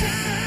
Sing.